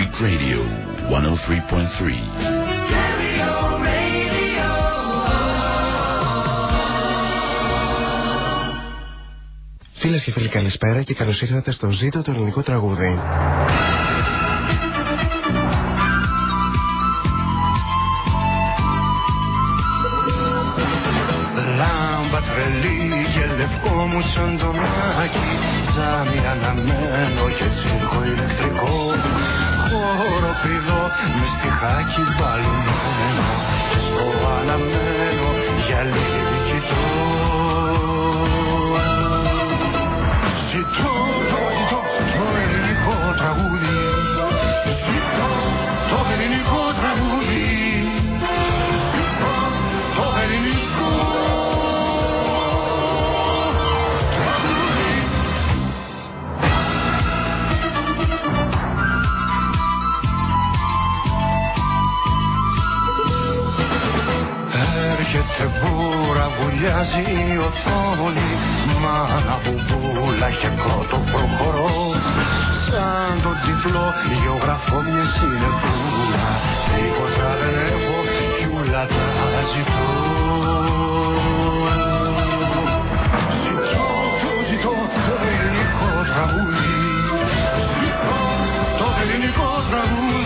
Greek Radio 103.3. Φίλες και φίλοι, καλησπέρα και καλώς ήρθατε στο Ζήτο το ελληνικό τραγούδι. Λάμπα τρελή και λευκό μου σαν το μάκι Ζάμι αναμένο και τσίρκο ηλεκτρικό Χώρο πηδό με στιχάκι μπαλμένο Και στο αναμένο για λίγη βουλιάζει η οθόνη Μάνα μπουμπούλα και κότο προχωρώ. Σαν τον τυφλό γεωγραφώ μιας συνεπούλα Τίποτα δεν έχω κι ούλα τα ζητώ. Ζητώ, το ζητώ το ελληνικό τραγούδι. Ζητώ το ελληνικό τραγούδι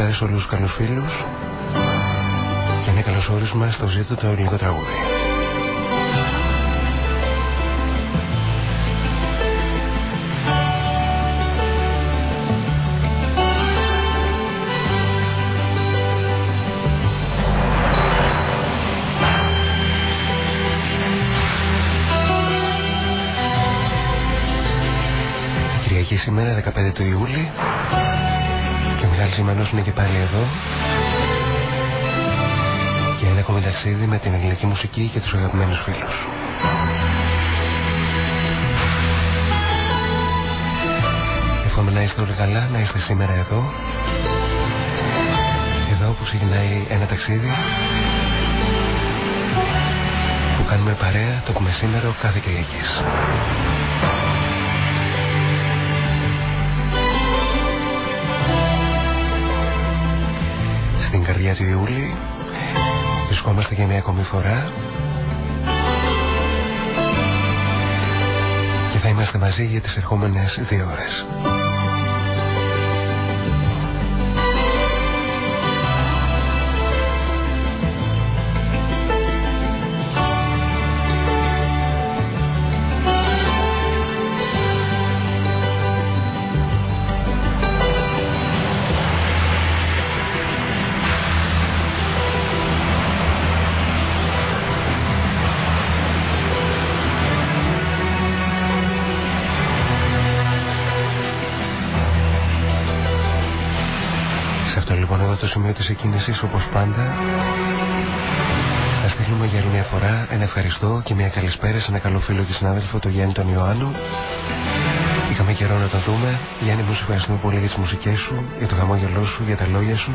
καλησπέρα σε όλους τους καλούς φίλους και ένα καλωσόρισμα στο ζήτο το ελληνικό τραγούδι. Κυριακή σήμερα 15 του Ιούλη και ο Μιχάλης Ιμανός είναι και πάλι εδώ για ένα ακόμη ταξίδι με την ελληνική μουσική και τους αγαπημένους φίλους. Εύχομαι να είστε όλοι καλά, να είστε σήμερα εδώ εδώ που ξεκινάει ένα ταξίδι που κάνουμε παρέα το μεσήμερο κάθε Κυριακής. Στην καρδιά του Ιούλη βρισκόμαστε για μια ακόμη φορά και θα είμαστε μαζί για τις ερχόμενες δύο ώρες. Σημείο της εκκίνησης όπως πάντα θα στείλουμε για άλλη μια φορά ένα ευχαριστώ και μια καλησπέρα σε ένα καλό φίλο και συνάδελφο το Γιάννη τον Ιωάννου Είχαμε καιρό να τα δούμε. Γιάννη μου, σε ευχαριστούμε πολύ για τις μουσικές σου, για το χαμόγελό σου, για τα λόγια σου.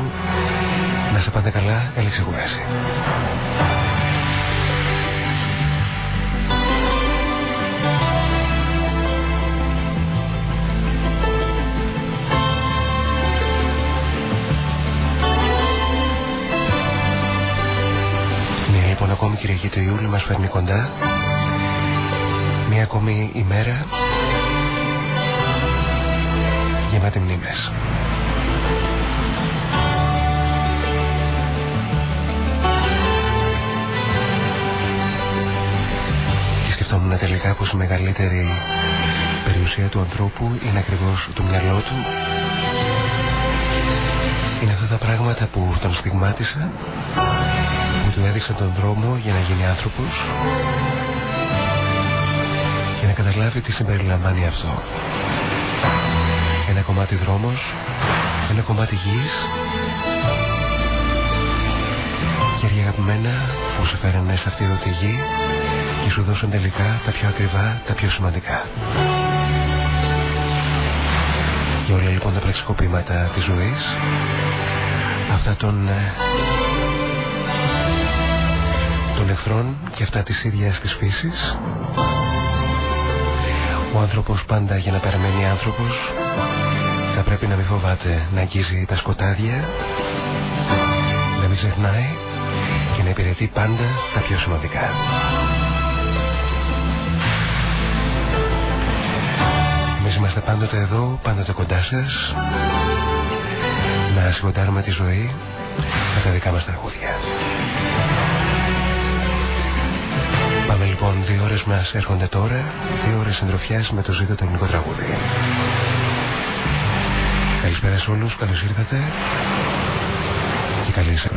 Να σε πάντα καλά, έλεξε κουράση. Κυριακή του Ιούλη μας φέρνει κοντά. Μία ακόμη ημέρα. Γεμάτη μνήμες. Και σκεφτόμουν τελικά πως η μεγαλύτερη περιουσία του ανθρώπου είναι ακριβώς το μυαλό του. Είναι αυτά τα πράγματα που τον στιγμάτισαν του έδειξε τον δρόμο για να γίνει άνθρωπος και να καταλάβει τι συμπεριλαμβάνει αυτό. Ένα κομμάτι δρόμος, ένα κομμάτι γης χέρια αγαπημένα που σε φέρανε σε αυτή εδώ τη γη και σου δώσουν τελικά τα πιο ακριβά, τα πιο σημαντικά. Για όλα λοιπόν τα πραξικοπήματα της ζωής αυτά των ε, των εχθρών και αυτά της ίδιας της φύσης. Ο άνθρωπος πάντα για να παραμένει άνθρωπος θα πρέπει να μην φοβάται να αγγίζει τα σκοτάδια, να μην ξεχνάει και να υπηρετεί πάντα τα πιο σημαντικά. Εμείς είμαστε πάντοτε εδώ, πάντοτε κοντά σας, να συγκοντάρουμε τη ζωή με τα δικά μας τραγούδια. Λοιπόν, δύο ώρες μας έρχονται τώρα, δύο ώρες συντροφιάς με το ζήτο το ελληνικό τραγούδι. Καλησπέρα σε όλους, καλώς ήρθατε και καλή σας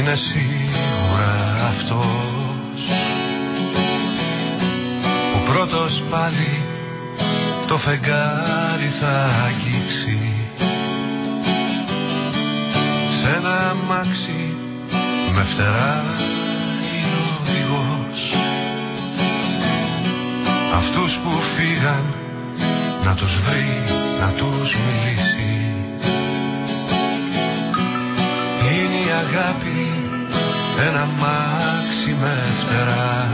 είναι σίγουρα αυτός. Που πρώτος πάλι το φεγγάρι θα αγγίξει. Σ' ένα αμάξι με φτερά ή ο οδηγός. Αυτούς που φύγαν να τους βρει, να τους μιλήσει. Είναι η αγάπη ένα μάξι με φτερά.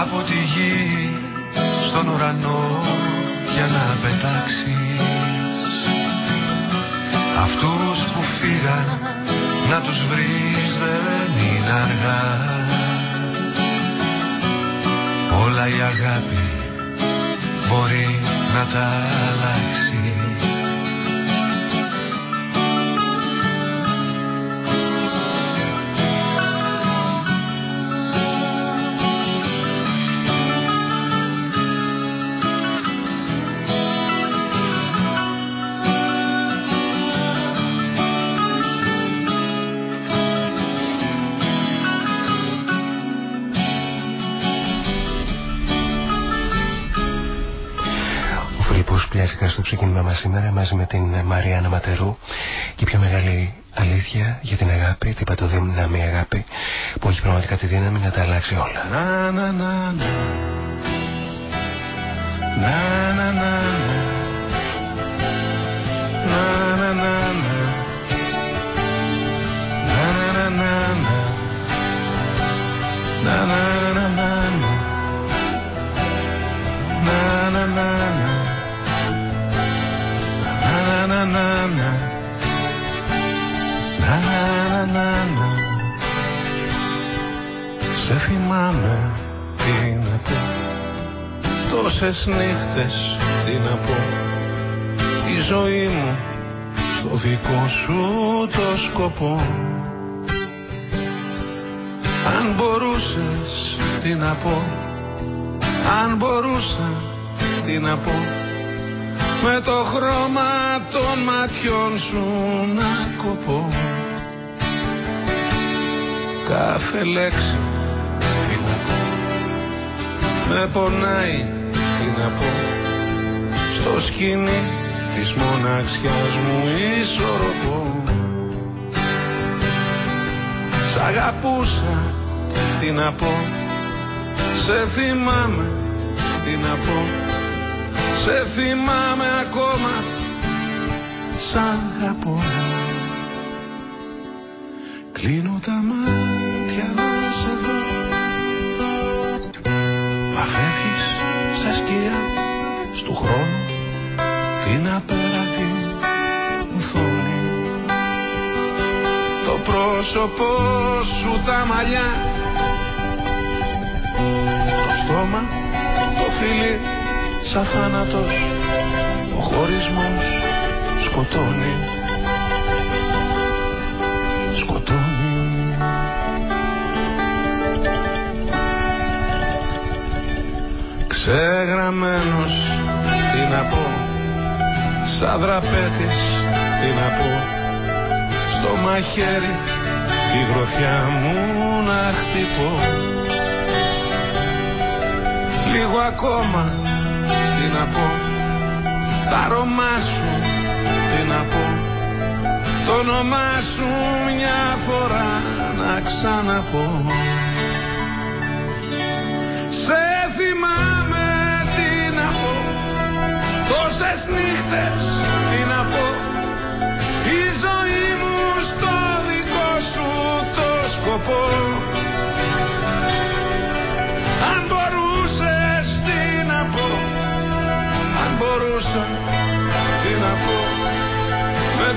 Από τη γη στον ουρανό για να πετάξεις. Αυτούς που φύγαν να τους βρεις δεν είναι αργά. Όλα η αγάπη μπορεί να τα αλλάξει στο ξεκίνημα μας σήμερα μαζί με την Μαριάννα Ματερού και η πιο μεγάλη αλήθεια για την αγάπη, την πατοδύναμη αγάπη που έχει πραγματικά τη δύναμη να τα αλλάξει όλα. Να, να, να, να. Να, να, να, να. Να, να, να, να. Να, να, να, να. Να, να, να, να. Να, να, να, να. να να να να να να Σε θυμάμαι τι να πω. Τόσες νύχτες τι να πω. Η ζωή μου στο δικό σου το σκοπό. Αν μπορούσες τι να πω. Αν μπορούσα τι να πω. Με το χρώμα των ματιών σου να κοπώ. Κάθε λέξη τι να πω. Με πονάει τι να πω. Στο σκηνή της μοναξιάς μου ισορροπώ. Σ' αγαπούσα τι να πω. Σε θυμάμαι τι να πω. Σε θυμάμαι ακόμα Σ' αγαπώ. Κλείνω τα μάτια να σε δω Μα φεύγεις σε σκιά Στου χρόνου Την απέραντη οθόνη Το πρόσωπό σου τα μαλλιά Το στόμα το φιλί σαν θάνατος ο χωρισμός σκοτώνει. Σκοτώνει. Ξεγραμμένος τι να πω. Σαν δραπέτης τι να πω. Στο μαχαίρι η γροθιά μου να χτυπώ. Λίγο ακόμα τι να πω. Τα αρώμα σου τι να πω. Το όνομά σου μια φορά να ξαναπώ. Σε θυμάμαι τι να πω. Τόσες νύχτες τι να πω. Η ζωή μου στο δικό σου το σκοπό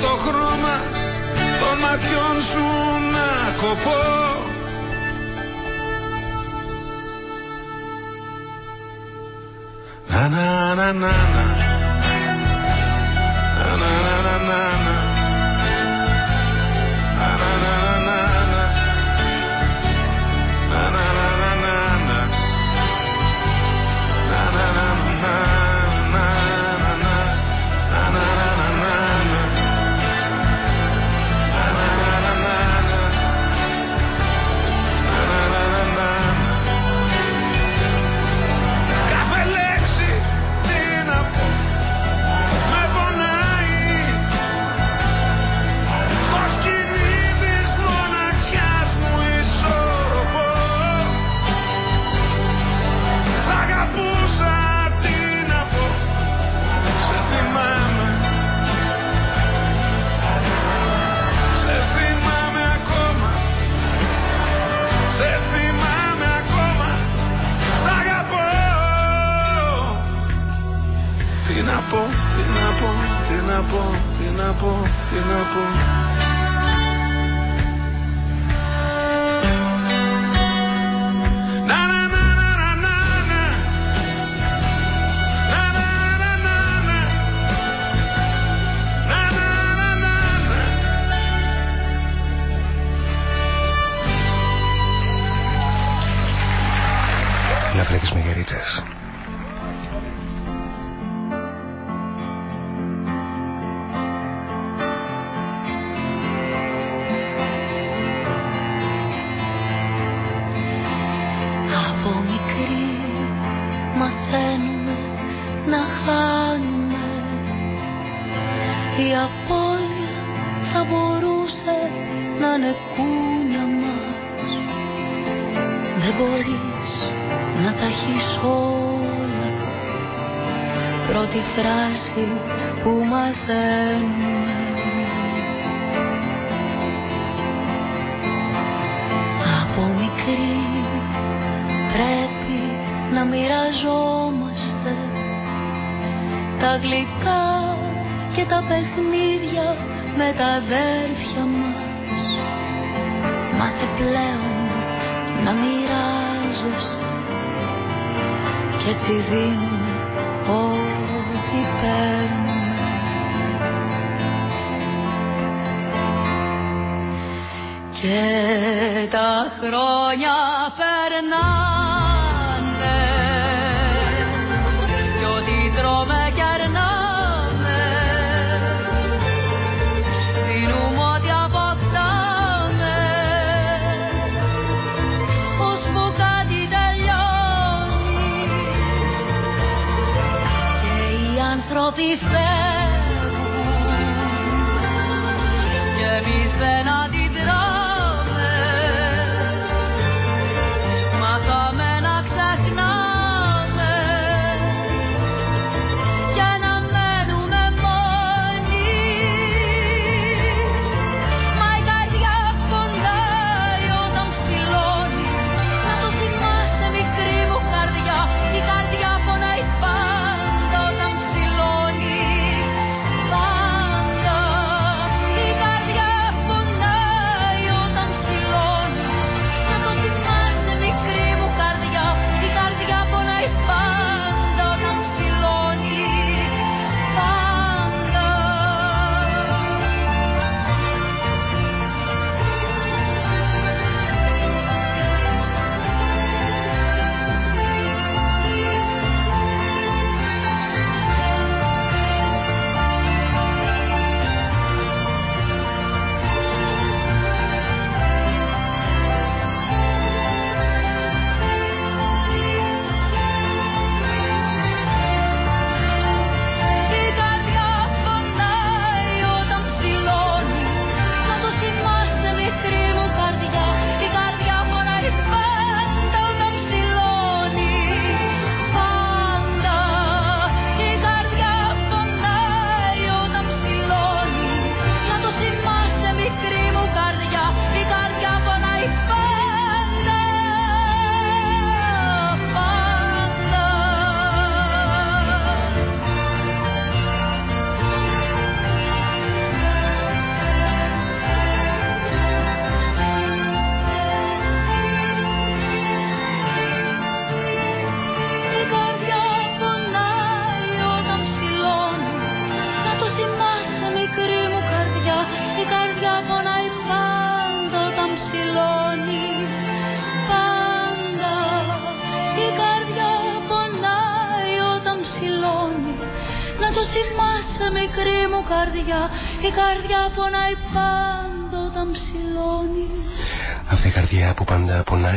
το χρώμα των ματιών σου να κοπώ. Να να να να. Να Να να να να φράση που μαθαίνουμε. Από μικρή πρέπει να μοιραζόμαστε τα γλυκά και τα παιχνίδια με τα αδέρφια μας. Μάθε πλέον να μοιράζεσαι και έτσι δίνουμε και τα χρόνια περνάνε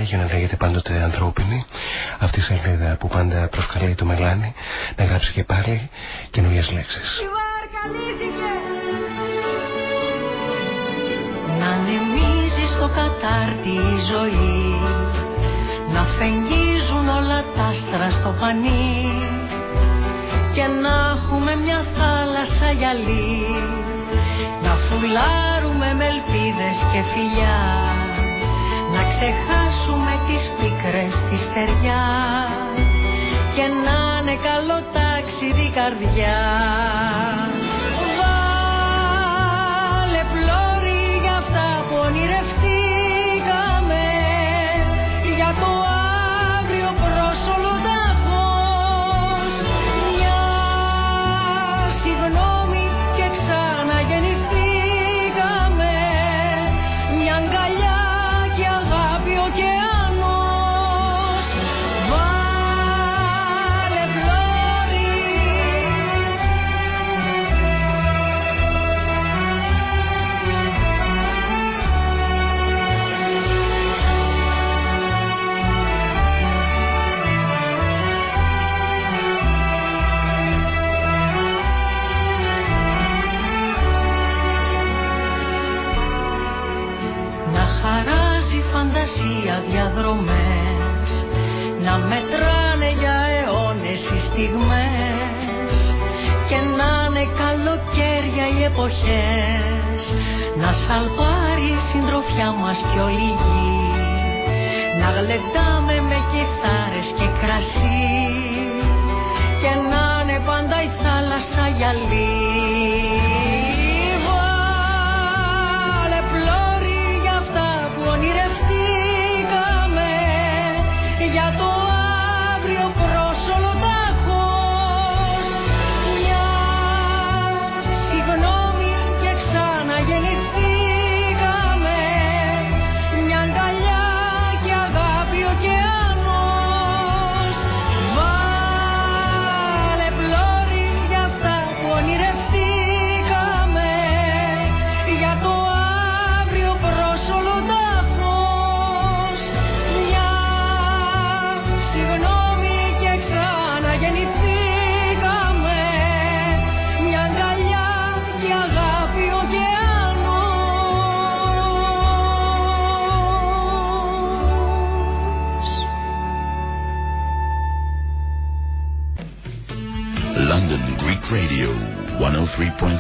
για να λέγεται πάντοτε ανθρώπινη. Αυτή η σελίδα που πάντα προσκαλεί το μελάνι να γράψει και πάλι καινούριες λέξεις. Να ανεμίζει στο κατάρτι η ζωή. Να φεγγίζουν όλα τα άστρα στο πανί. Και να έχουμε μια θάλασσα γυαλί. Να φουλάρουμε με ελπίδες και φιλιά. να ξεχάσουμε τις πίκρες στη στεριά. Και να είναι καλό ταξίδι καρδιά εποχές. Να σαλπάρει η συντροφιά μας πιο λίγη να γλεντάμε με κιθάρες και κρασί. Και να είναι πάντα η θάλασσα γυαλί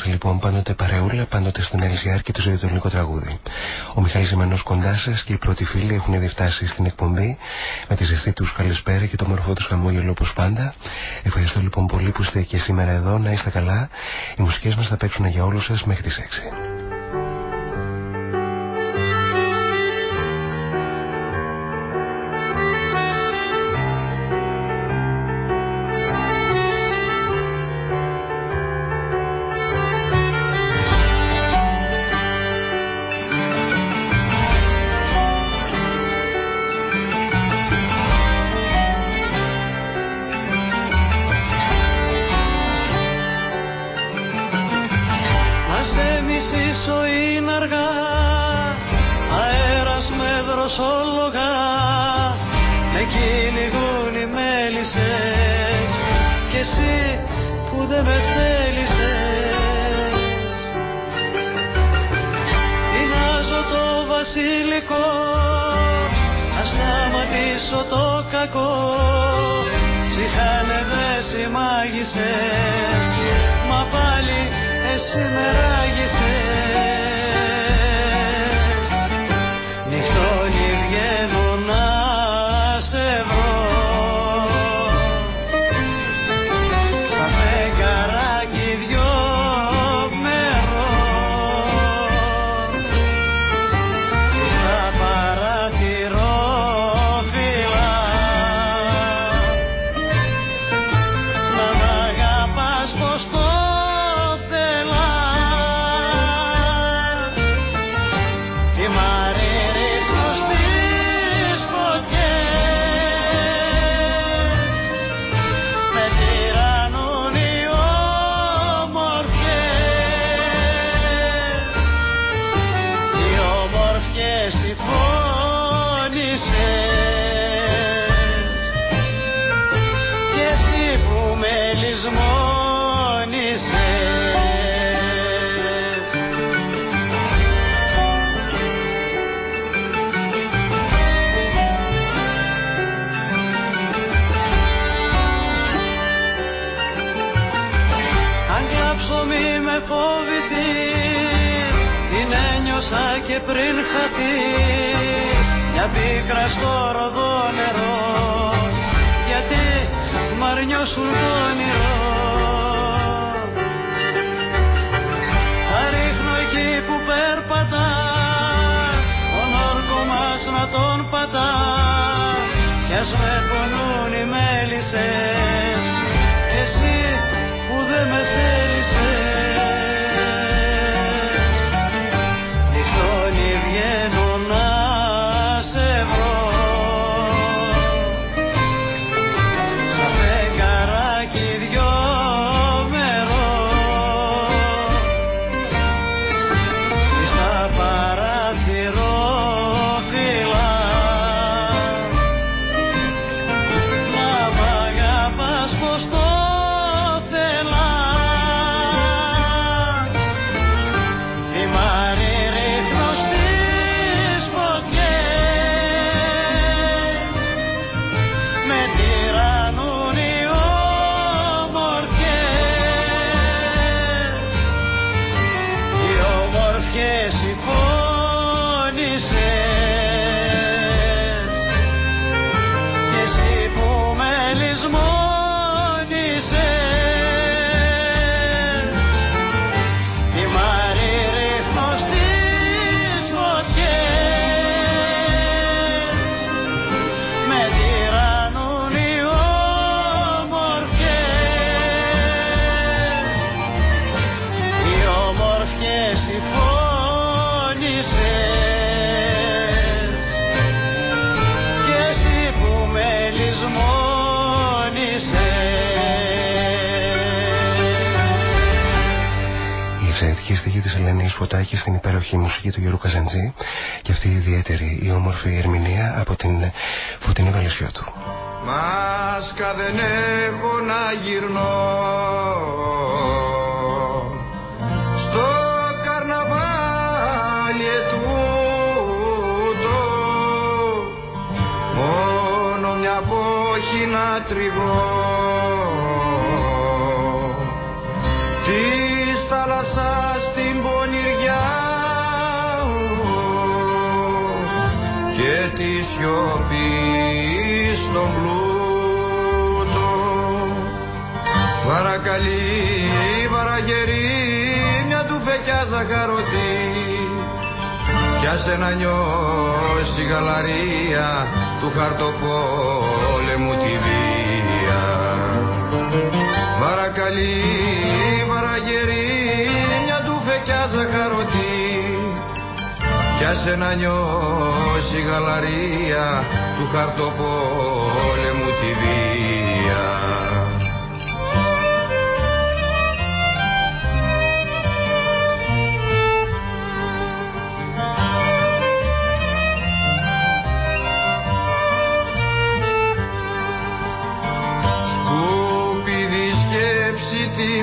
Εδώ είμαστε λοιπόν πάντοτε παρεούλα, πάντοτε στον LGR και το ζωή του ελληνικό τραγούδι. Ο Μιχάλης Ζημανός κοντά σας και οι πρώτοι φίλοι έχουν ήδη φτάσει στην εκπομπή με τη ζεστή τους καλησπέρα και το μορφό τους χαμόγελο όπως πάντα. Ευχαριστώ λοιπόν πολύ που είστε και σήμερα εδώ, να είστε καλά. Οι μουσικές μας θα παίξουν για όλους σας μέχρι τις 6. Της Ελένης Φωτάκη στην υπέροχη μουσική του Γιώργου Καζαντζή και αυτή η ιδιαίτερη η όμορφη ερμηνεία από την Φωτεινή Βαλαισιώτου. Μάσκα δεν έχω να γυρνώ στο καρναβάλι ετούτο μόνο μια πόχη να τριβώ Παρακαλεί. Βαραγερή μια του φεκιά ζαχαρωτή. Πιάσε να νιώσει γαλαρία του χαρτοπόλεμου τη βία. Παρακαλεί βαραγερή μια του φεκιά ζαχαρωτή. Πιάσε να νιώσει γαλαρία του χαρτοπόλεμου τη βία.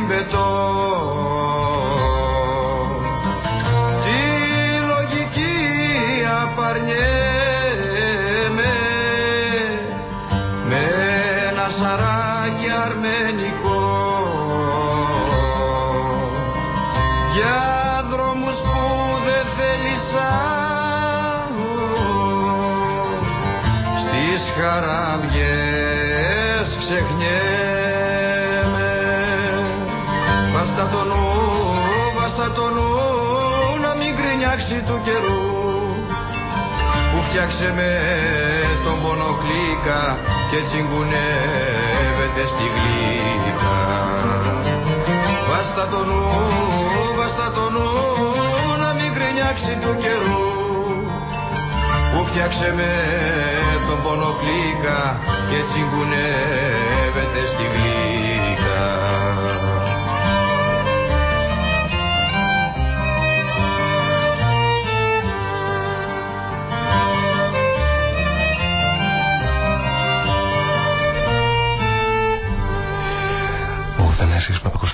betón. Που φτιάξε με τον πονοκλίκα και τσιγκουνεύεται στη γλύκα. Βάστα το νου, βάστα το νου να μην κρινιάξει του καιρού που φτιάξε με τον πονοκλίκα και τσιγκουνεύεται στη γλύκα.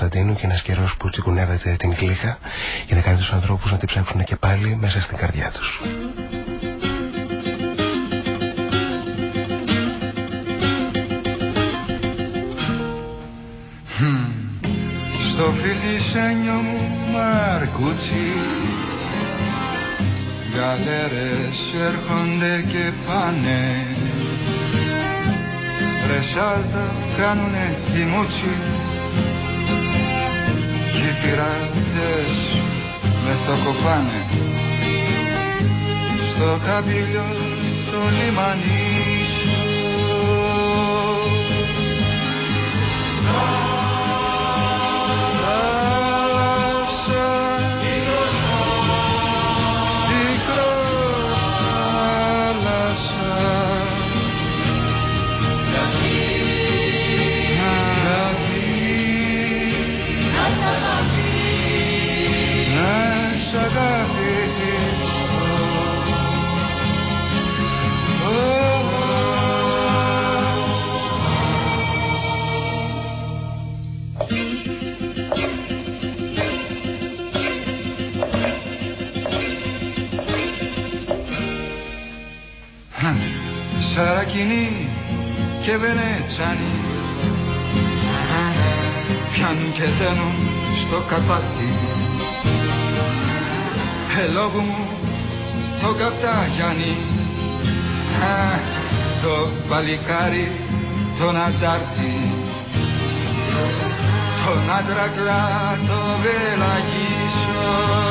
Θανάσης Παπακοσταντίνου και ένας καιρός που τσικουνεύεται την κλίχα για να κάνει τους ανθρώπους να την ψάξουν και πάλι μέσα στην καρδιά τους. Στο φιλισένιο μου μαρκούτσι Γαλέρες έρχονται και πάνε. Ρεσάλτα κάνουνε μούτσι πειρατές με το κοπάνε. Στο καμπύλιο το λιμανί Σαρακινή και Βενέτσανη πιάνουν και δένουν στο κατάρτι Ελόγου μου το καπτάγιανι. Το παλικάρι τον αντάρτη. Τον άντρα κλάτο βελαγίσω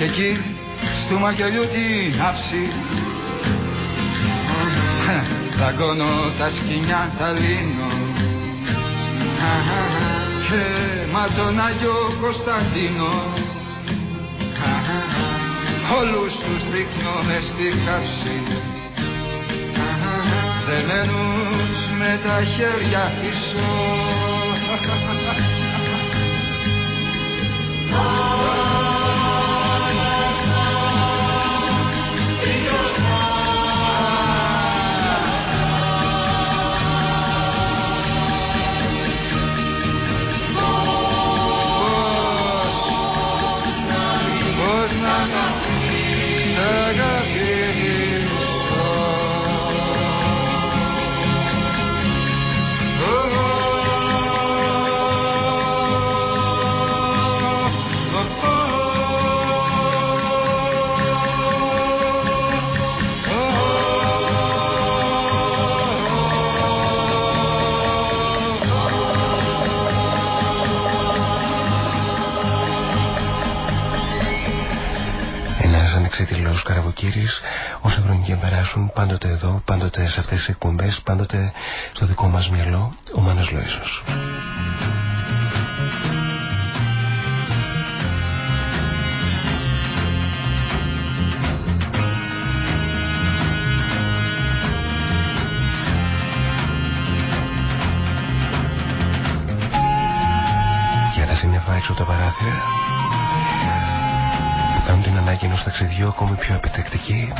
και εκεί του μακελιού την άψη. Δαγκώνω τα σκηνιά τα λύνω. Και ματζον Άγιο Κωνσταντίνο. Όλους τους ρίχνω μες στη χαύση δεμένους με τα χέρια πίσω Καραβοκύρης όσα χρόνια περάσουν πάντοτε εδώ, πάντοτε σε αυτές τις εκπομπές, πάντοτε στο δικό μας μυαλό, ο Μάνος Λοΐσος. Για τα σύννεφα έξω τα παράθυρα κάνουν την ανάγκη ενός ταξιδιού ακόμη πιο επιτεκτική.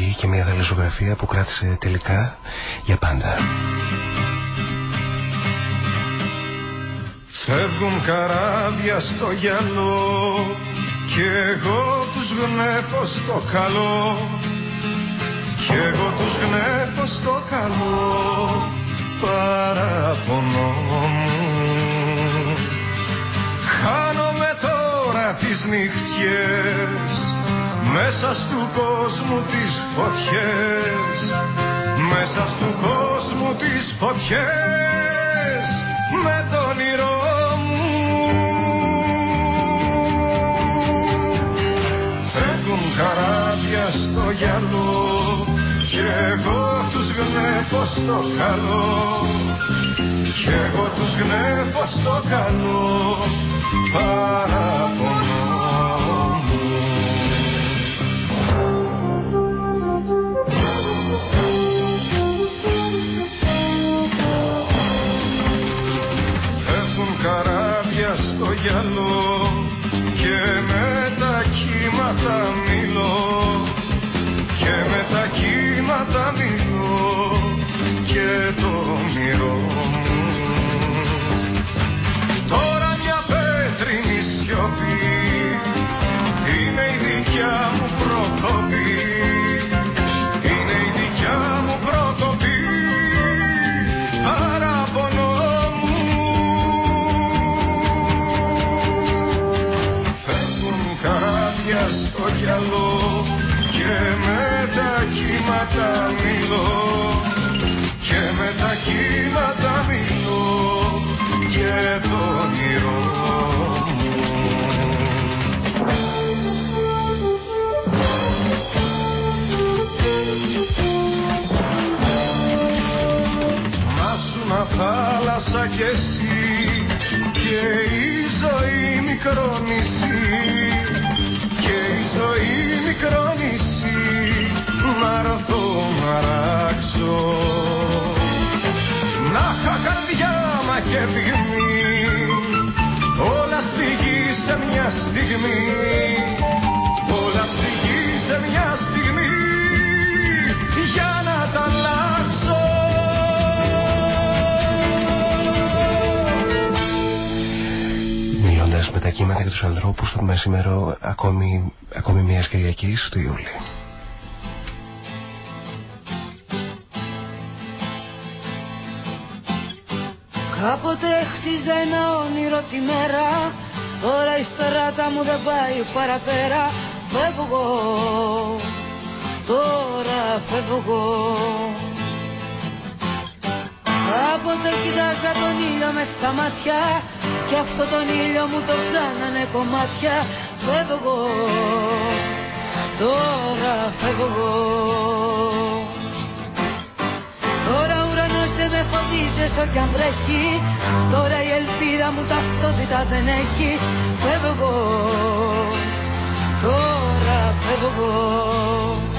Μια άλλη εποχή και μια δαλεζογραφία που κράτησε τελικά για πάντα. Φεύγουν καράβια στο γυαλό και εγώ τους γνέπω στο καλό. Και εγώ τους γνέπω στο καλό. Παραπονό μου. Χάνομαι το νυχτιές μέσα στου κόσμου τις φωτιές. Μέσα στου κόσμου τις φωτιές. Με το όνειρό μου. Φεύγουν καράβια στο γυαλό. Κι εγώ τους γνέφω στο καλό. Κι εγώ τους γνέφω στο καλό. Παραπονό γυαλό θάλασσα κι εσύ και η ζωή μικρό νησί και η ζωή μικρό νησί να ρωθώ να ράξω να είχα καρδιά μα και πυγμή όλα στη γη σε μια στιγμή τα κύματα και τους ανθρώπους το μεσημέρο ακόμη, ακόμη μιας Κυριακής του Ιούλη. Κάποτε χτίζα ένα όνειρο τη μέρα. Τώρα η στράτα μου δεν πάει παραπέρα. Φεύγω Τώρα φεύγω Κάποτε κοιτάζα τον ήλιο μες στα μάτια Και αυτό τον ήλιο μου το κάνανε κομμάτια. Φεύγω Τώρα φεύγω Τώρα ο ουρανός δεν με φωτίζεις όσο κι αν βρέχει. Τώρα η ελπίδα μου ταυτότητα δεν έχει. Φεύγω Τώρα φεύγω Φεύγω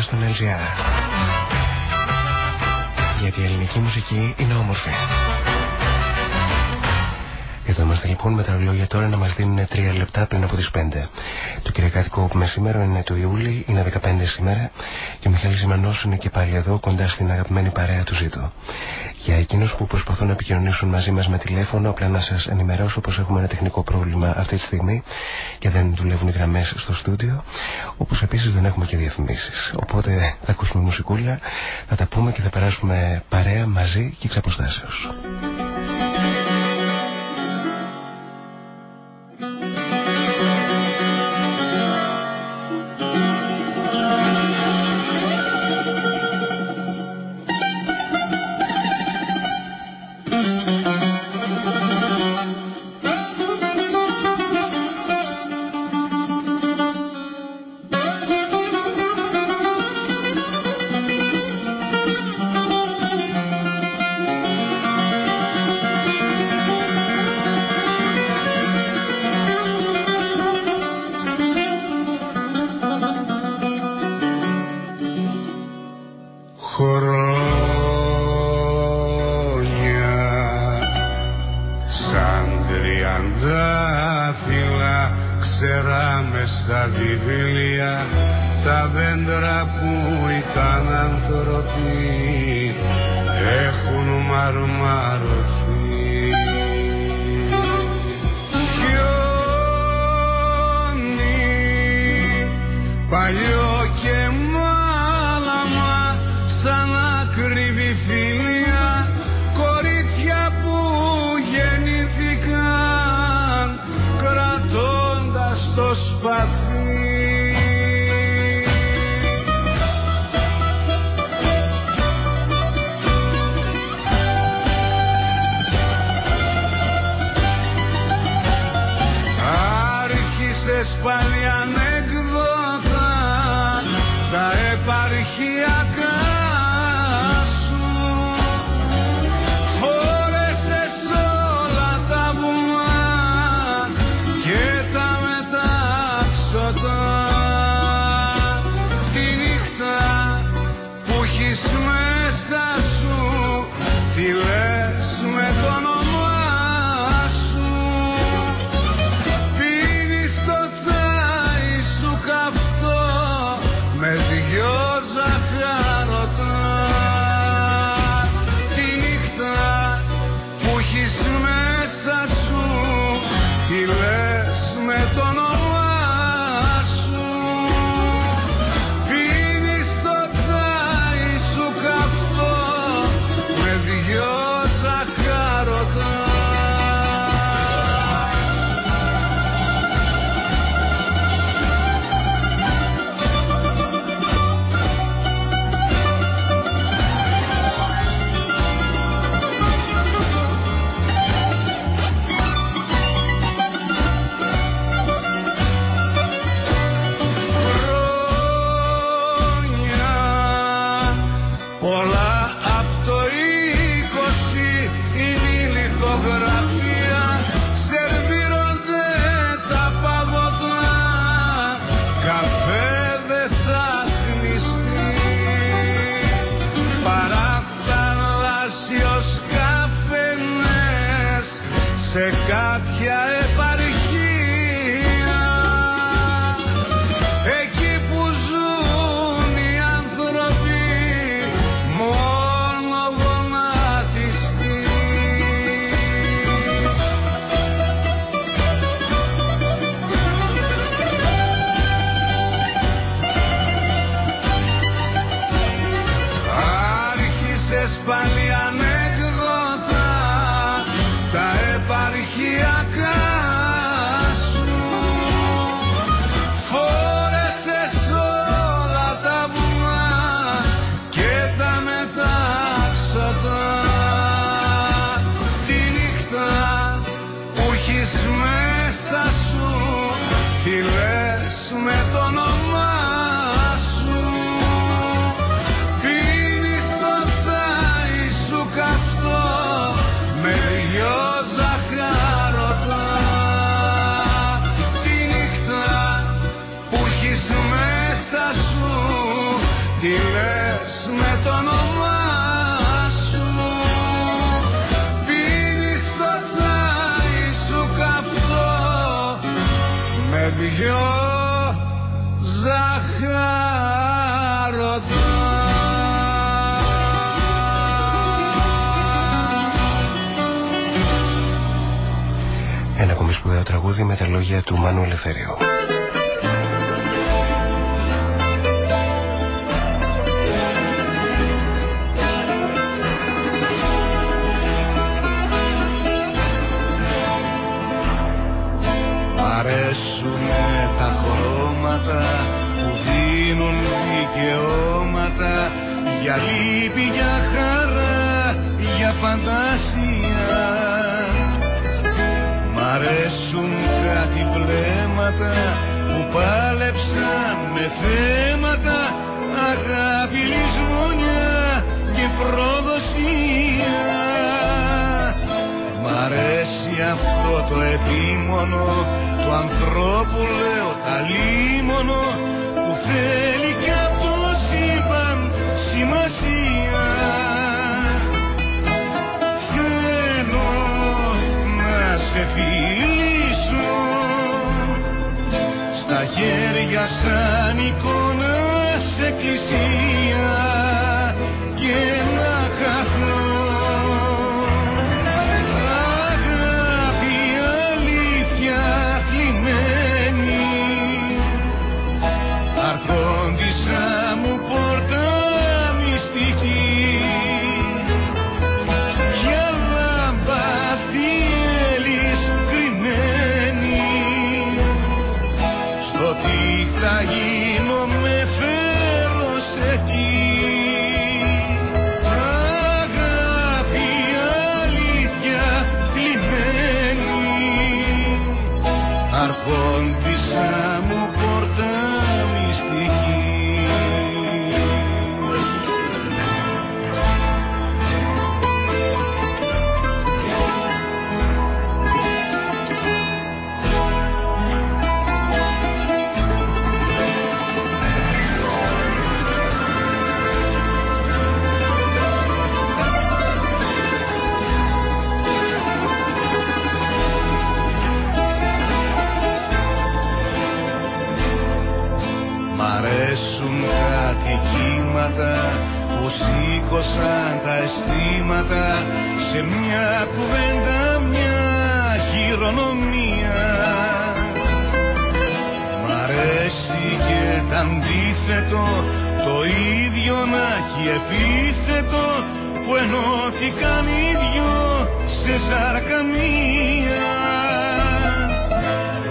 στον LGR. Γιατί η ελληνική μουσική είναι όμορφη. Εδώ είμαστε λοιπόν με τα ρολόγια τώρα να μας δίνουν 3 λεπτά πριν από τις 5. Το κυριακάτικο που με σήμερα είναι το Ιούλη, είναι 15 σήμερα και ο Μιχάλης Ζημανός είναι και πάλι εδώ κοντά στην αγαπημένη παρέα του ζήτω. Για εκείνους που προσπαθούν να επικοινωνήσουν μαζί μας με τηλέφωνο, απλά να σας ενημερώσω πως έχουμε ένα τεχνικό πρόβλημα αυτή τη στιγμή και δεν δουλεύουν οι γραμμές στο στούντιο, όπως επίσης δεν έχουμε και διαφημίσεις. Οπότε θα ακούσουμε μουσικούλα, θα τα πούμε και θα περάσουμε παρέα μαζί και εξ πάλι βλέμματα που πάλεψαν με θέματα αγάπη, λησμονιά και προδοσία. Μ' αρέσει αυτό το επίμονο του ανθρώπου λέω λίμωνο που θέλει κι χέρια σαν εικόνα σε εκκλησία και αισθήματα σε μια κουβέντα μια χειρονομία. Μ' αρέσει και τ' αντίθετο το ίδιο να έχει επίθετο που ενώθηκαν οι δυο σε σαρκαμία.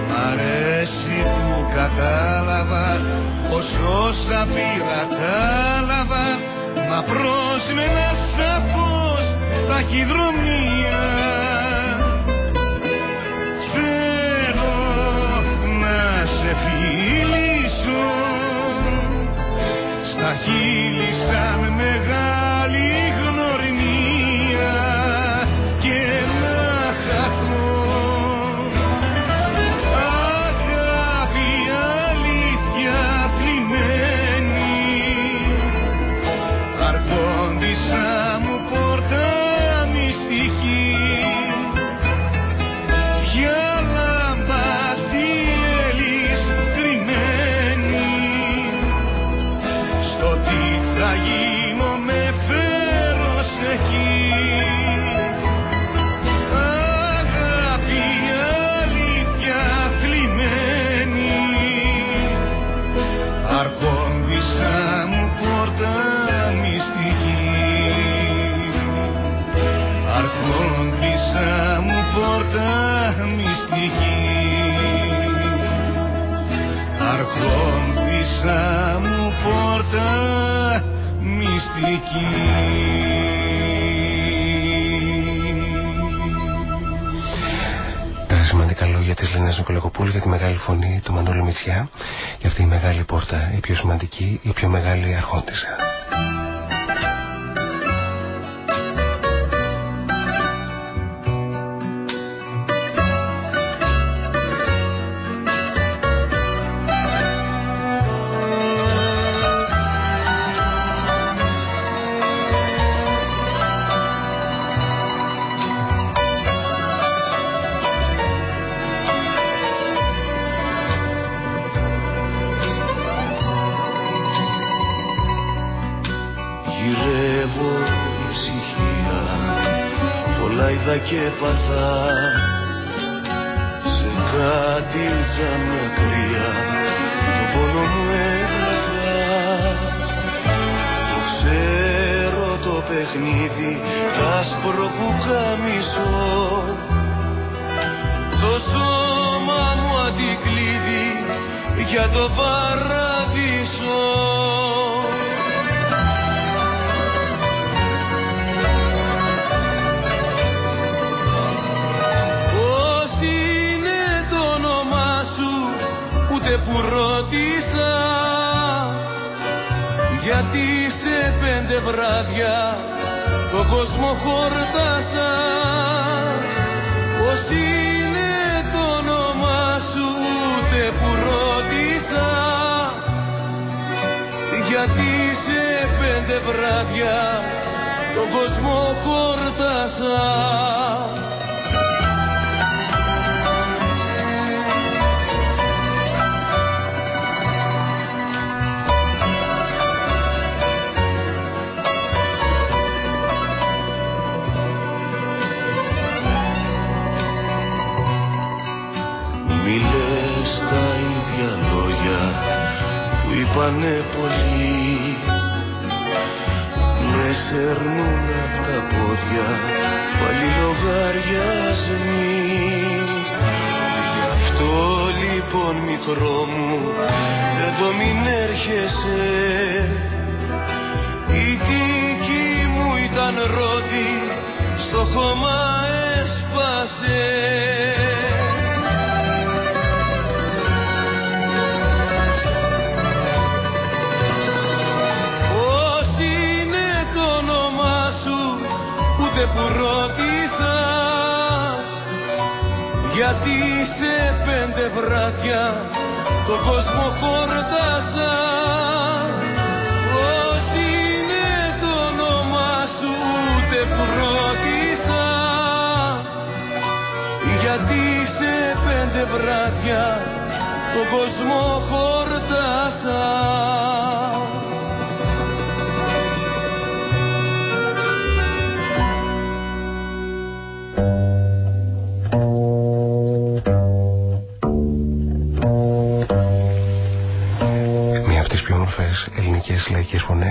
Μ' αρέσει που κατάλαβα πως όσα πήρα κάλαβα Μα πρόσμενα σαφώς ταχυδρομεία. Θέλω να σε φιλήσω θα γίνω με φέρος εκεί. Αγάπη αλήθεια θλιμμένη Αρχόντισα μου πόρτα μυστική. Αρχόντισα μου πόρτα μυστική. Αρχόντισα μου πόρτα μυστική Τα σημαντικά λόγια της Λένας Νικολακοπούλου για τη μεγάλη φωνή του Μανώλη Μητσιά και αυτή η μεγάλη πόρτα, η πιο σημαντική, η πιο μεγάλη αρχόντισα. βράδια τον κόσμο χορτάζα Πώς είναι το όνομά σου ούτε πρότισα Γιατί σε πέντε βράδια τον κόσμο χορτάζα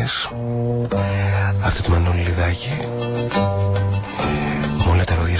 Αυτό αυτή του Μανώλη Λιδάκη. Ε, με όλα τα ρόδια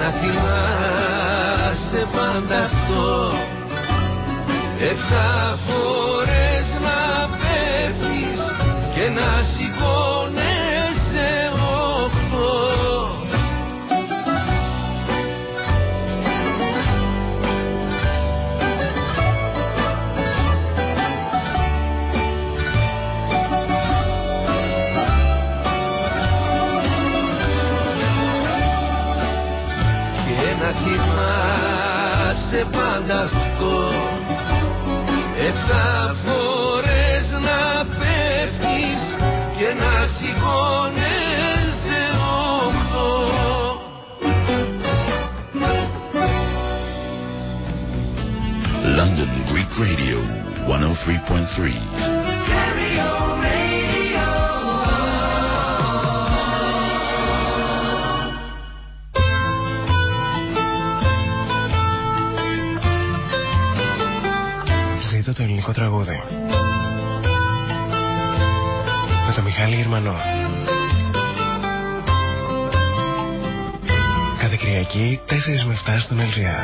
να θυμάσαι πάντα αυτό. Εφτά φορές να πέφτεις και να φορές να πέφτεις και να σηκώνεσαι οχτώ. London Greek Radio 103.3 το ελληνικό τραγούδι. Με το Μιχάλη Γερμανό. Κάθε Κυριακή 4 με 7 στον Ελζιά.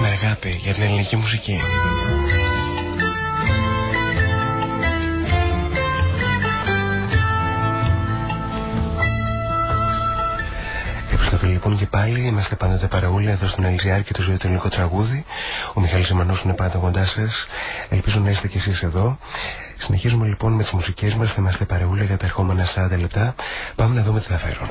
Με αγάπη για την ελληνική μουσική. λοιπόν και πάλι είμαστε πάντοτε παραούλοι εδώ στην Ελζιάρ και το ζωή του ελληνικό τραγούδι. Ο Μιχάλης Ζημανός είναι πάντα κοντά σας. Ελπίζω να είστε κι εσείς εδώ. Συνεχίζουμε λοιπόν με τις μουσικές μας. Θα είμαστε παραούλοι για τα ερχόμενα 40 λεπτά. Πάμε να δούμε τι θα φέρουν.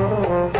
Oh, oh, oh.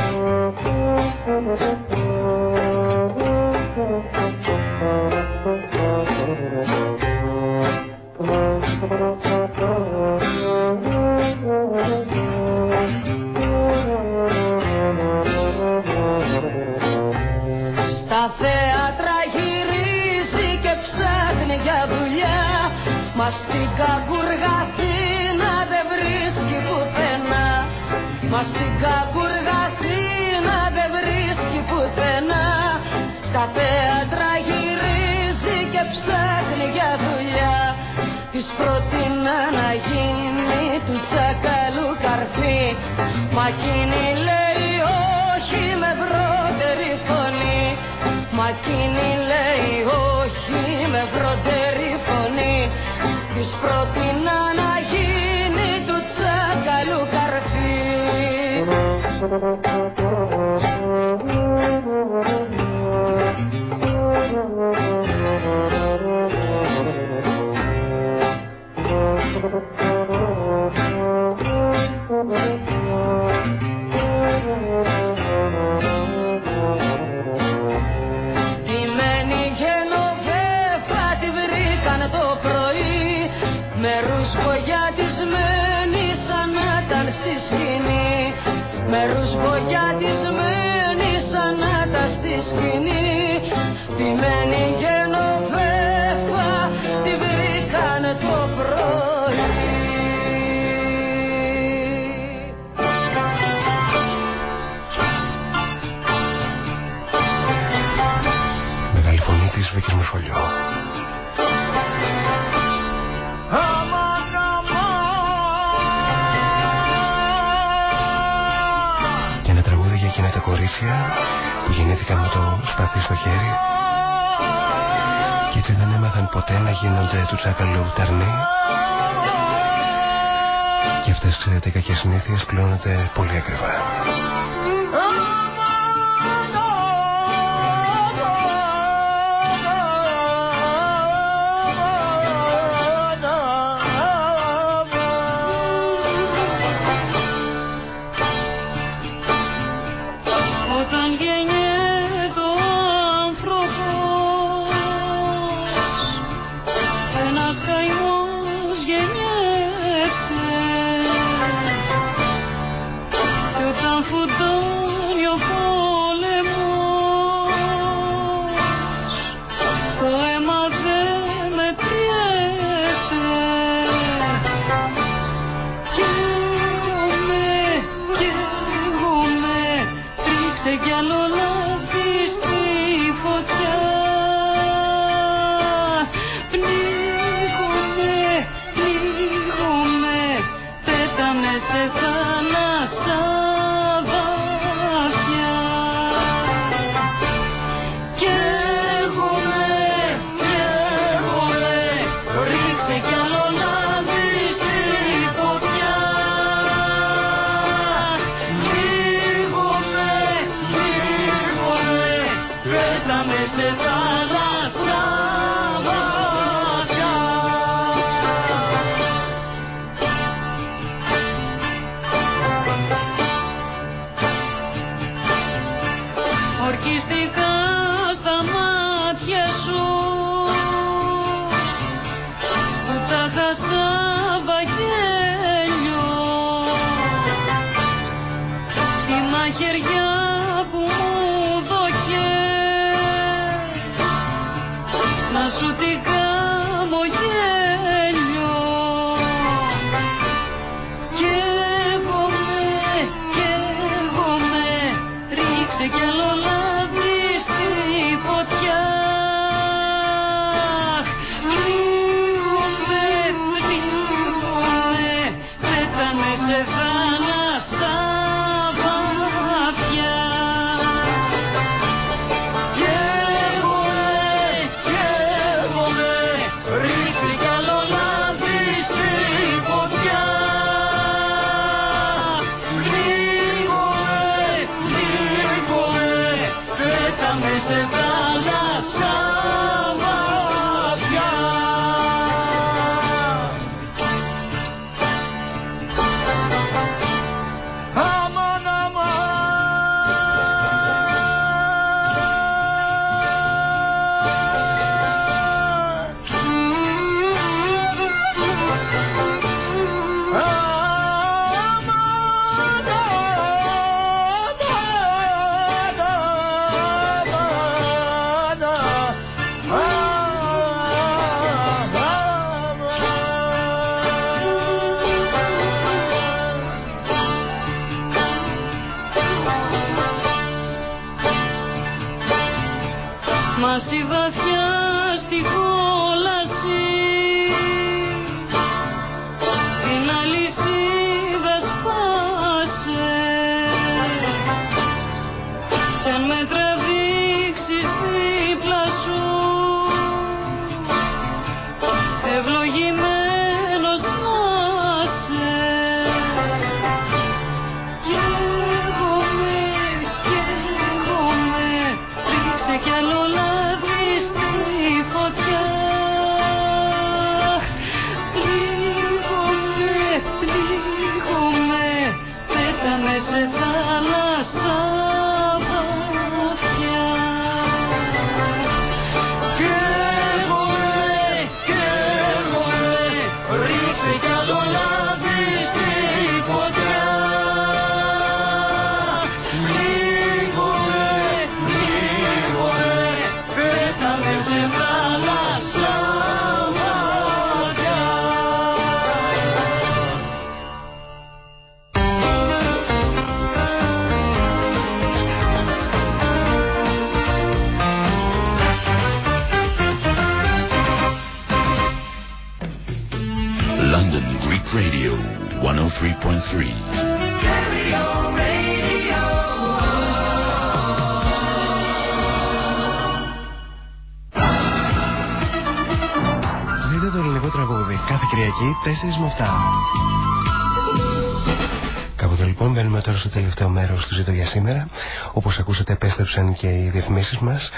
Εδώ λοιπόν μπαίνουμε τώρα στο τελευταίο μέρος του ζήτω για σήμερα. Όπως ακούσατε, επέστρεψαν και οι διαφημίσεις μας.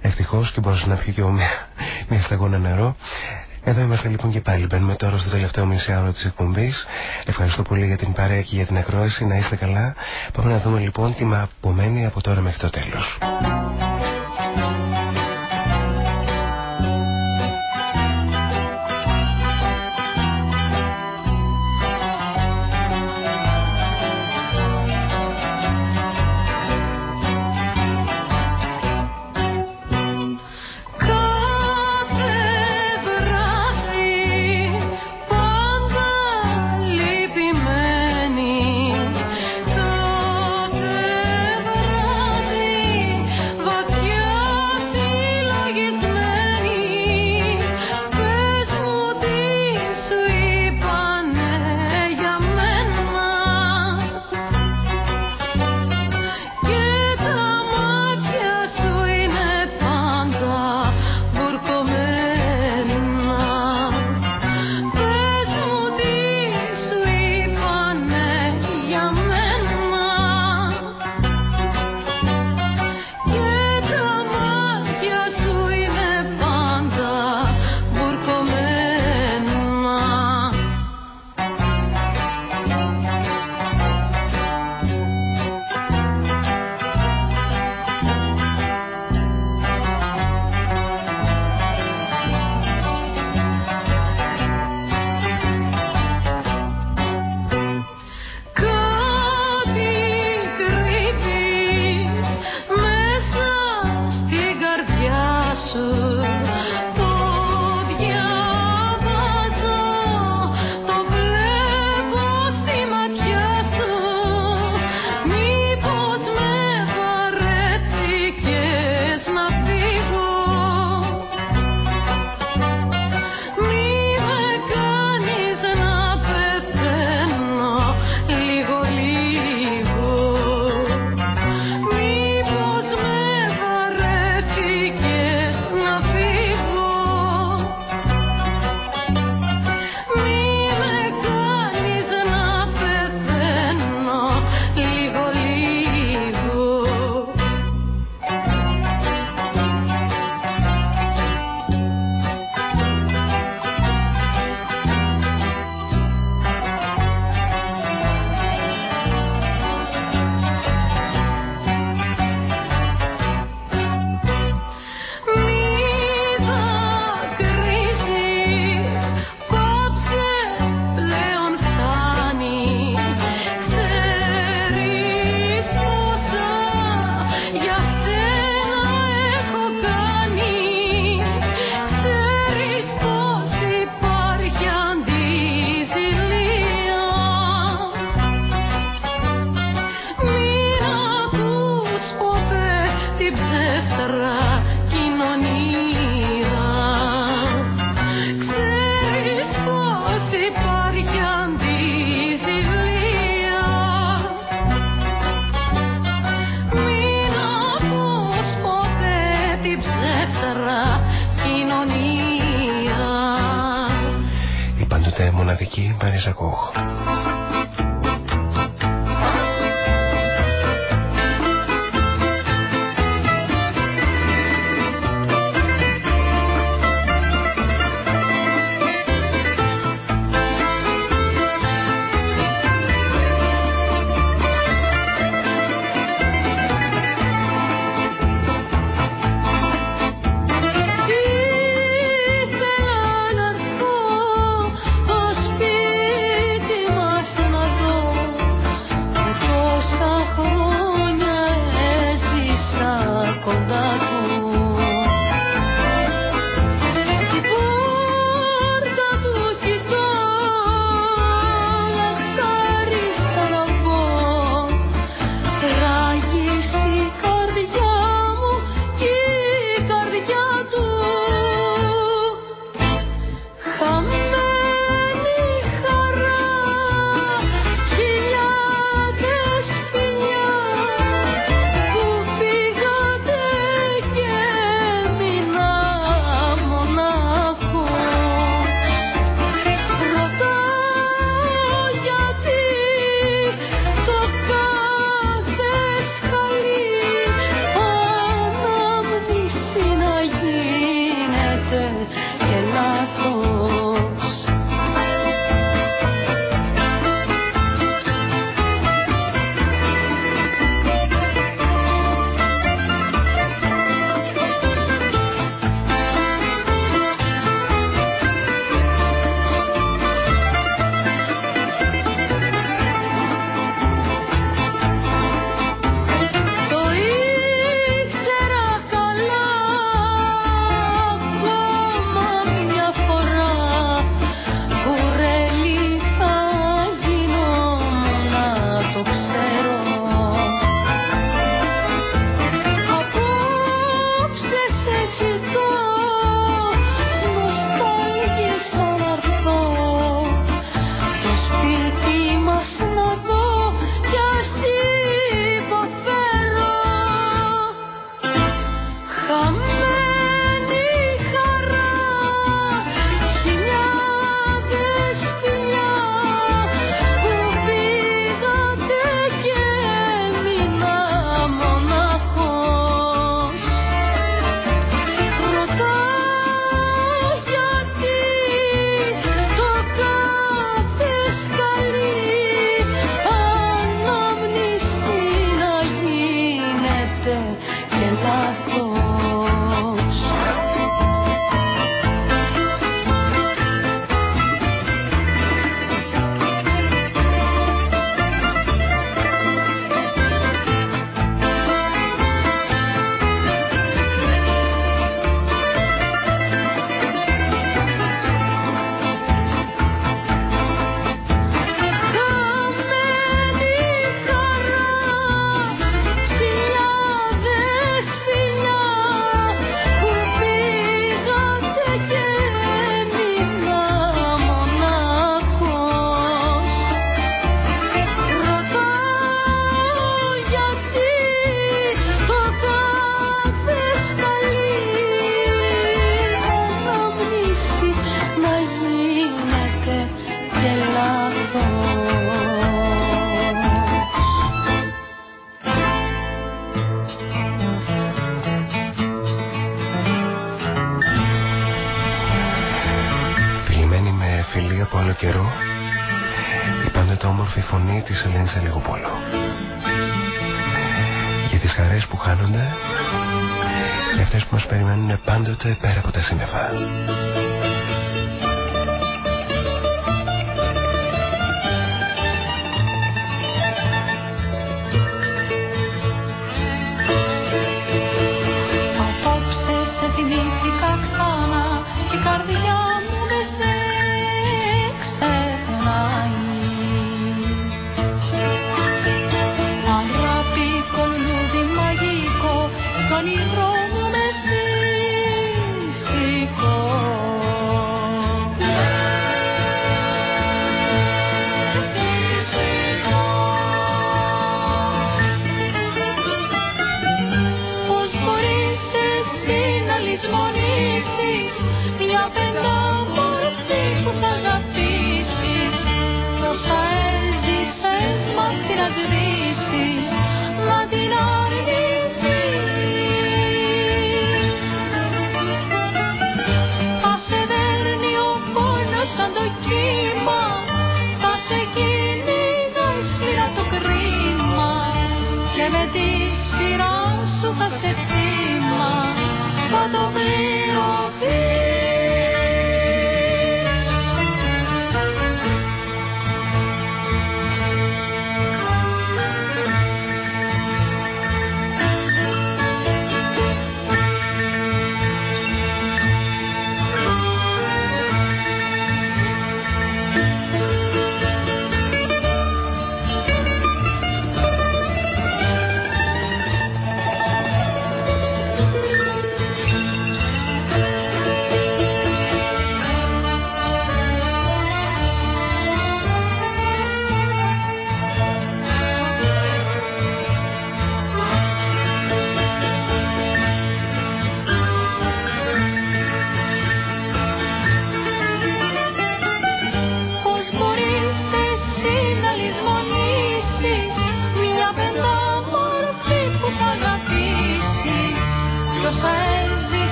Ευτυχώς και μπορούσα να πιω και εγώ μια, μια σταγόνα νερό. Εδώ είμαστε λοιπόν και πάλι. Μπαίνουμε τώρα στο τελευταίο μισή ώρα της εκπομπής. Ευχαριστώ πολύ για την παρέα και για την ακρόαση. Να είστε καλά. Πάμε να δούμε λοιπόν τι με απομένει από τώρα μέχρι το τέλος. 明白你在过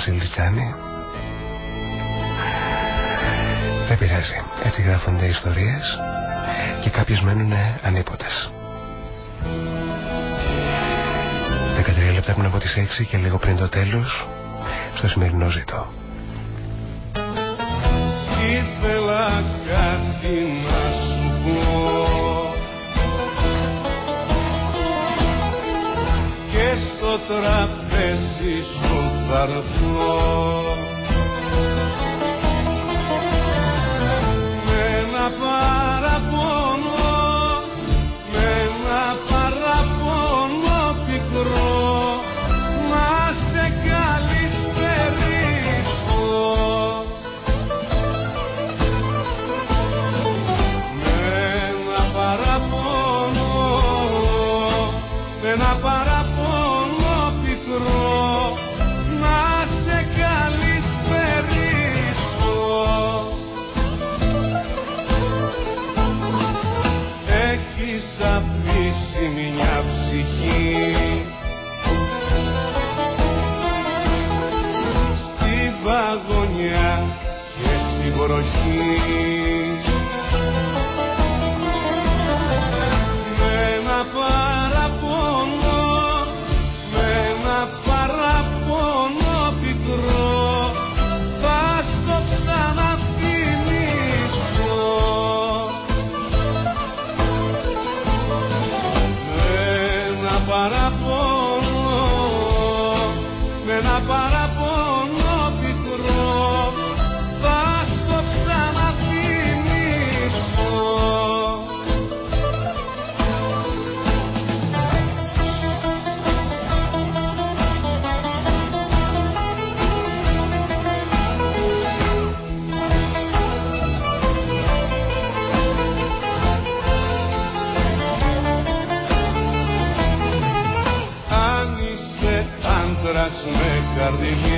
Βασιλιτσάνη. Δεν πειράζει. Έτσι γράφονται ιστορίες και κάποιες μένουν ανίποτες. 13 λεπτά πριν από τις 6 και λίγο πριν το τέλος στο σημερινό ζητό. Ήθελα κάτι να σου πω και στο τραπέζι θα jardín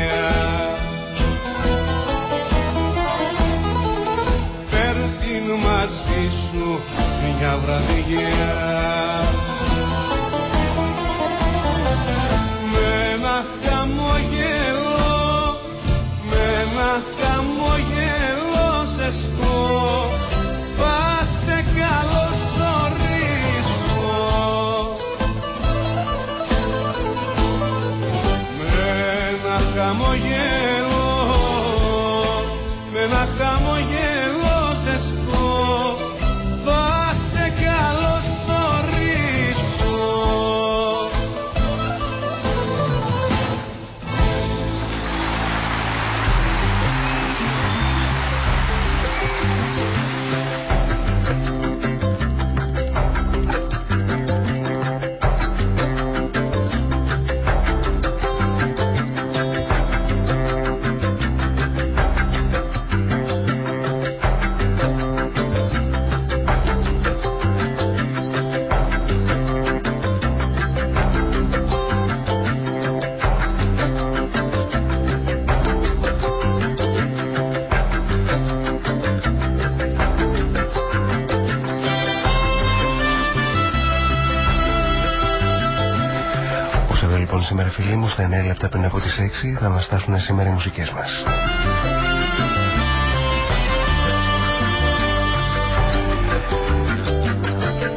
φίλοι μου, στα 9 λεπτά πριν από τις 6 θα μας στάσουν σήμερα οι μουσικές μας.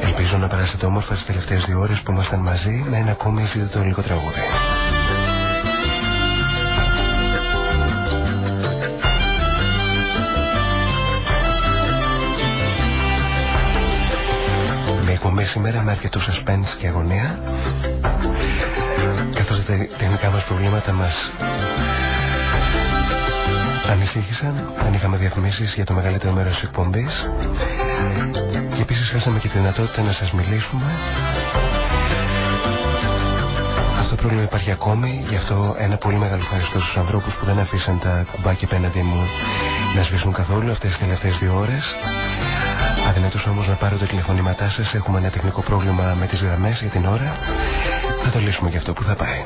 Ελπίζω να περάσετε όμορφα τις τελευταίες δύο ώρες που ήμασταν μαζί με ένα ακόμη το λίγο τραγούδι. Με εκπομπή σήμερα με αρκετούς suspense και αγωνία καθώς τα τεχνικά μας προβλήματα μας ανησύχησαν. Δεν είχαμε διαφημίσεις για το μεγαλύτερο μέρος της εκπομπής. Και επίσης χάσαμε και τη δυνατότητα να σας μιλήσουμε. Αυτό το πρόβλημα υπάρχει ακόμη. Γι' αυτό ένα πολύ μεγάλο ευχαριστώ στους ανθρώπους που δεν αφήσαν τα κουμπάκια απέναντι μου να σβήσουν καθόλου αυτές τις τελευταίες δύο ώρες. Αδυνατός όμως να πάρω το τηλεφωνήματά σας. Έχουμε ένα τεχνικό πρόβλημα με τις γραμμές για την ώρα Θα το λύσουμε γι' αυτό. Που θα πάει;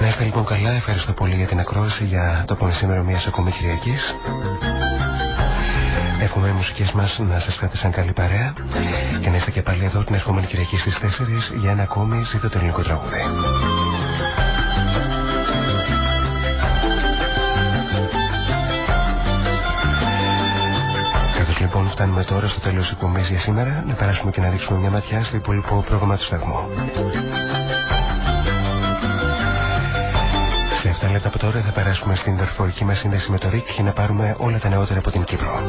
Να είστε λοιπόν καλά. Ευχαριστώ πολύ για την ακρόαση Για το πούμε σήμερα μια ακόμη Κυριακής. Εύχομαι οι μουσικές μας να σας κρατήσαν καλή παρέα. Και να είστε και πάλι εδώ την ερχόμενη Κυριακή στις 4 για ένα ακόμη ζήτο το ελληνικό τραγούδι. Λοιπόν φτάνουμε τώρα στο τέλος της εκπομπής για σήμερα να περάσουμε και να ρίξουμε μια ματιά στο υπόλοιπο πρόγραμμα του σταθμού. Σε 7 λεπτά από τώρα θα περάσουμε στην δορυφορική μας σύνδεση με το ΡΙΚ και να πάρουμε όλα τα νεότερα από την Κύπρο.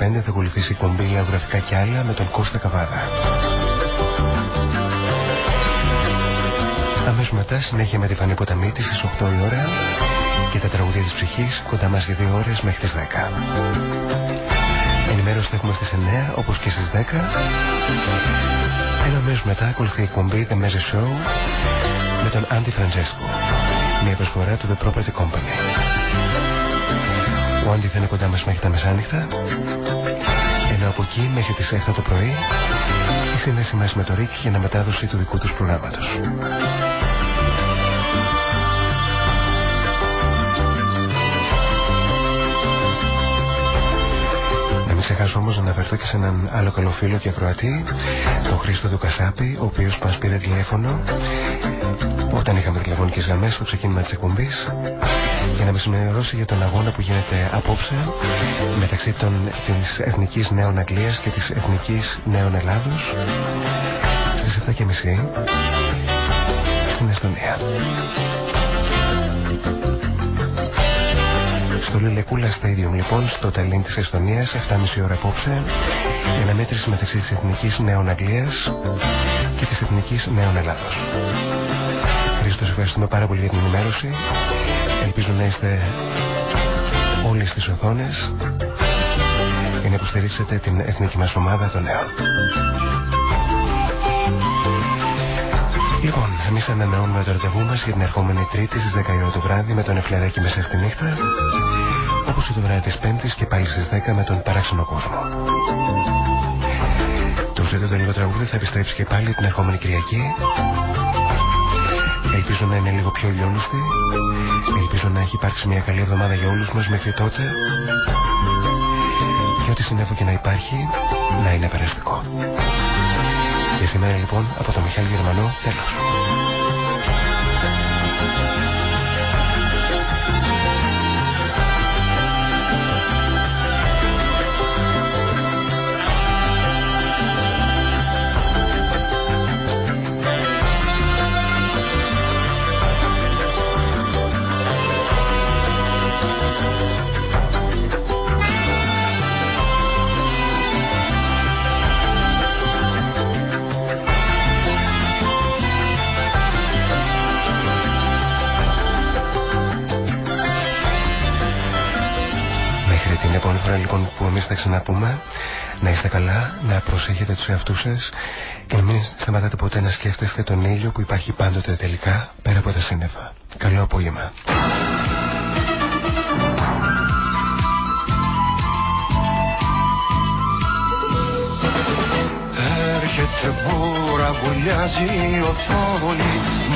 Θα ακολουθήσει η κομπή Λαογραφικά και άλλα με τον Κώστα Καβάδα. Αμέσως μετά συνέχεια με τη Φανή Ποταμίτη στις 8 η ώρα και τα τραγουδία της ψυχής κοντά μας για 2 ώρες μέχρι τις 10. Ενημέρωση θα έχουμε στις 9 όπως και στις 10. Ένα μέσο μετά ακολουθεί η εκπομπή The Mezzo Show με τον Άντι Φραντζέσκο. Μια προσφορά του The Property Company. Ο Άντι θα είναι κοντά μας μέχρι τα μεσάνυχτα ενώ από εκεί μέχρι τις 7 το πρωί η σύνδεση μας μες το ΡΙΚ για να μετάδοση του δικού τους προγράμματος. Ξεχάσω όμως να αναφερθώ και σε έναν άλλο καλό φίλο και ακροατή, τον Χρήστο του Κασάπη, ο οποίος μας πήρε τηλέφωνο όταν είχαμε τηλεφωνικές γραμμές στο ξεκίνημα της εκπομπής για να με συνενώσει για τον αγώνα που γίνεται απόψε μεταξύ των, της Εθνικής Νέων Αγγλίας και της Εθνικής Νέων Ελλάδος στις 7.30 στην Εστονία. Στο Λιλεκούλα Stadium λοιπόν στο Ταλίν της Εστονίας 7.30 ώρα απόψε η αναμέτρηση μεταξύ της Εθνικής Νέων Αγγλίας και της Εθνικής Νέων Ελλάδος. Χρήστος ευχαριστούμε πάρα πολύ για την ενημέρωση Ελπίζω να είστε όλοι στις οθόνες να υποστηρίξετε την εθνική μας ομάδα των νέων. Λοιπόν, εμείς ανανεώνουμε το ραντεβού μας για την ερχόμενη Τρίτη στις 10 η ώρα το βράδυ με τον Εφλεράκι μέσα στη νύχτα όπως και το βράδυ της Πέμπτης και πάλι στις 10 με τον παράξενο κόσμο. Το ζήτο το λίγο τραγούδι θα επιστρέψει και πάλι την ερχόμενη Κυριακή. Ελπίζω να είναι λίγο πιο ηλιόλουστη. Ελπίζω να έχει υπάρξει μια καλή εβδομάδα για όλους μας μέχρι τότε. Και ό,τι συνέβη και να υπάρχει, να είναι περαστικό. Και σήμερα λοιπόν από το Μιχάλη Γερμανό, τέλος. Θα ξαναπούμε να είστε καλά, να προσέχετε τους εαυτούς σας και να μην σταματάτε ποτέ να σκέφτεστε τον ήλιο που υπάρχει πάντοτε τελικά πέρα από τα σύννεφα. Καλό απόγευμα. Έρχεται μπούρα, βουλιάζει η οθόνη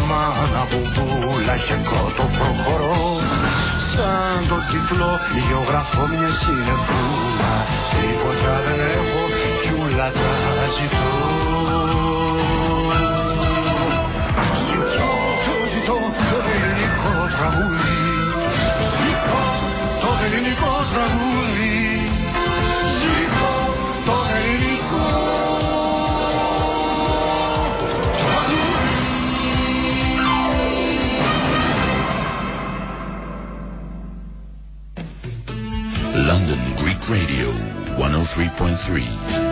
Μάνα μπουμπούλα και κότο προχωρώ σαν το τυφλό γεωγραφώ μια συνεφούλα. Τίποτα δεν έχω κι ούλα τα ζητώ. Ζητώ, το ζητώ το ελληνικό τραγούδι. Ζητώ το ελληνικό τραγούδι Radio 103.3.